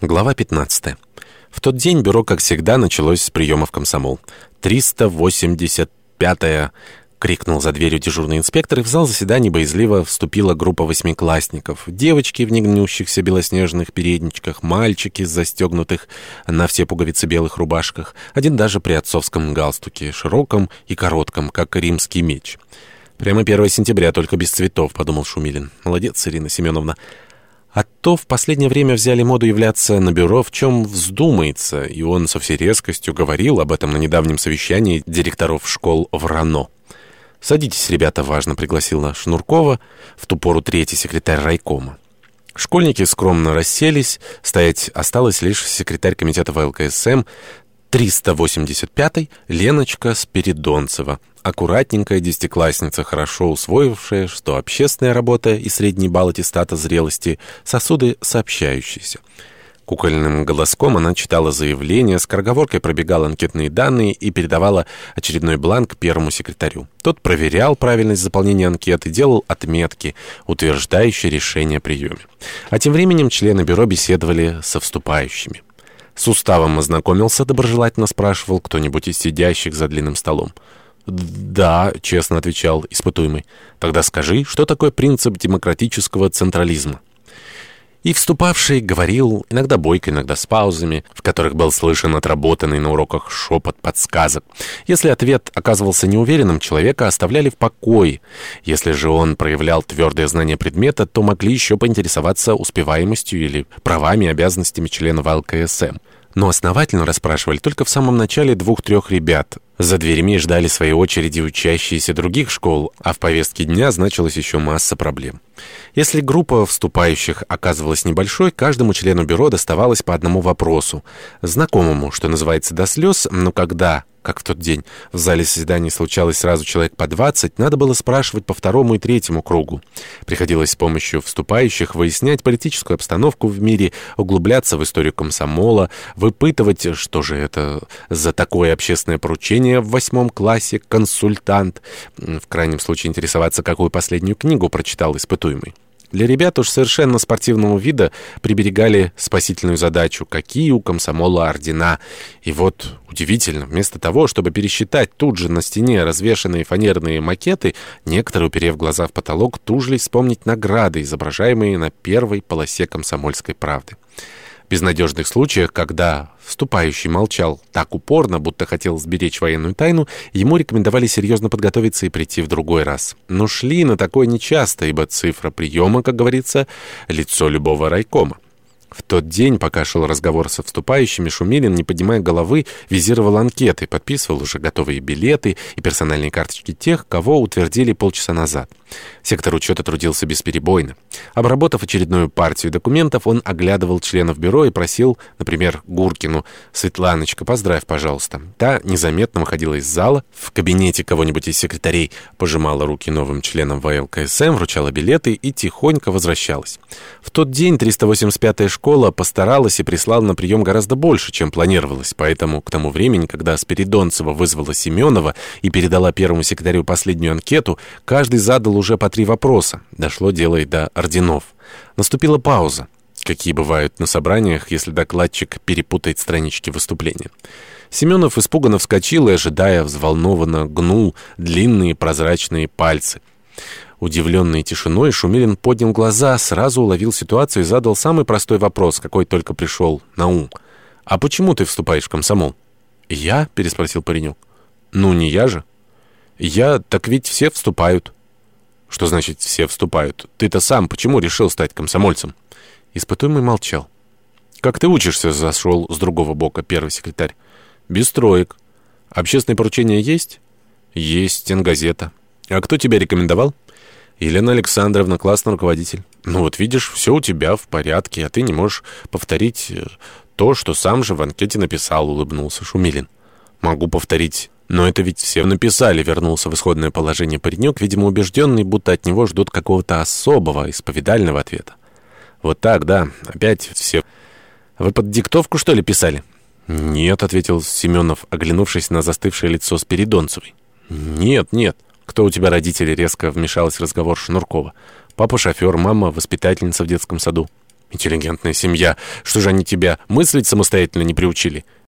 Глава 15. В тот день бюро, как всегда, началось с приема в комсомол. «385-я!» — крикнул за дверью дежурный инспектор, и в зал заседаний боязливо вступила группа восьмиклассников. Девочки в негнущихся белоснежных передничках, мальчики с застегнутых на все пуговицы белых рубашках, один даже при отцовском галстуке, широком и коротком, как римский меч. «Прямо 1 сентября, только без цветов», — подумал Шумилин. «Молодец, Ирина Семеновна». А то в последнее время взяли моду являться на бюро, в чем вздумается, и он со всей резкостью говорил об этом на недавнем совещании директоров школ в РАНО. «Садитесь, ребята», — важно пригласила Шнуркова, в ту пору третий секретарь райкома. Школьники скромно расселись, стоять осталась лишь секретарь комитета ВЛКСМ 385-й Леночка Спиридонцева, аккуратненькая десятиклассница, хорошо усвоившая, что общественная работа и средний балл аттестата зрелости — сосуды сообщающиеся. Кукольным голоском она читала заявление, скороговоркой пробегала анкетные данные и передавала очередной бланк первому секретарю. Тот проверял правильность заполнения анкеты, делал отметки, утверждающие решение о приеме. А тем временем члены бюро беседовали со вступающими. С уставом ознакомился, доброжелательно спрашивал кто-нибудь из сидящих за длинным столом. «Да», — честно отвечал испытуемый. «Тогда скажи, что такое принцип демократического централизма?» И вступавший говорил, иногда бойко, иногда с паузами, в которых был слышен отработанный на уроках шепот подсказок. Если ответ оказывался неуверенным, человека оставляли в покое. Если же он проявлял твердое знание предмета, то могли еще поинтересоваться успеваемостью или правами и обязанностями членов ЛКСМ. Но основательно расспрашивали только в самом начале двух-трех ребят. За дверями ждали своей очереди учащиеся других школ, а в повестке дня значилась еще масса проблем. Если группа вступающих оказывалась небольшой, каждому члену бюро доставалось по одному вопросу. Знакомому, что называется, до слез, но когда как в тот день. В зале заседаний случалось сразу человек по 20, надо было спрашивать по второму и третьему кругу. Приходилось с помощью вступающих выяснять политическую обстановку в мире, углубляться в историю комсомола, выпытывать, что же это за такое общественное поручение в восьмом классе, консультант, в крайнем случае интересоваться, какую последнюю книгу прочитал испытуемый. Для ребят уж совершенно спортивного вида приберегали спасительную задачу, какие у комсомола ордена. И вот, удивительно, вместо того, чтобы пересчитать тут же на стене развешанные фанерные макеты, некоторые, уперев глаза в потолок, тужились вспомнить награды, изображаемые на первой полосе комсомольской правды безнадежных случаях, когда вступающий молчал так упорно, будто хотел сберечь военную тайну, ему рекомендовали серьезно подготовиться и прийти в другой раз. Но шли на такое нечасто, ибо цифра приема, как говорится, лицо любого райкома. В тот день, пока шел разговор со вступающими, Шумилин, не поднимая головы, визировал анкеты, подписывал уже готовые билеты и персональные карточки тех, кого утвердили полчаса назад. Сектор учета трудился бесперебойно. Обработав очередную партию документов, он оглядывал членов бюро и просил, например, Гуркину, «Светланочка, поздравь, пожалуйста». Та незаметно выходила из зала, в кабинете кого-нибудь из секретарей пожимала руки новым членам ВЛКСМ, вручала билеты и тихонько возвращалась. В тот день 385-я школа постаралась и прислала на прием гораздо больше, чем планировалось, поэтому к тому времени, когда Спиридонцева вызвала Семенова и передала первому секретарю последнюю анкету, каждый задал уже по три вопроса. Дошло дело и до орденов. Наступила пауза, какие бывают на собраниях, если докладчик перепутает странички выступления. Семенов испуганно вскочил и, ожидая, взволнованно гнул длинные прозрачные пальцы. Удивленный тишиной, Шумилин поднял глаза, сразу уловил ситуацию и задал самый простой вопрос, какой только пришел на ум. «А почему ты вступаешь в комсомол?» «Я?» — переспросил паренек. «Ну, не я же». «Я, так ведь все вступают». «Что значит все вступают? Ты-то сам почему решил стать комсомольцем?» Испытуемый молчал. «Как ты учишься?» — зашел с другого бока первый секретарь. «Без троек. Общественное поручение есть?» «Есть, стенгазета. А кто тебя рекомендовал?» «Елена Александровна, классный руководитель». «Ну вот видишь, все у тебя в порядке, а ты не можешь повторить э, то, что сам же в анкете написал», — улыбнулся Шумилин. «Могу повторить «Но это ведь все написали», — вернулся в исходное положение паренек, видимо, убежденный, будто от него ждут какого-то особого, исповедального ответа. «Вот так, да, опять все. Вы под диктовку, что ли, писали?» «Нет», — ответил Семенов, оглянувшись на застывшее лицо Спиридонцевой. «Нет, нет. Кто у тебя родители?» — резко вмешалась в разговор Шнуркова. «Папа шофер, мама воспитательница в детском саду». Интеллигентная семья. Что же они тебя мыслить самостоятельно не приучили?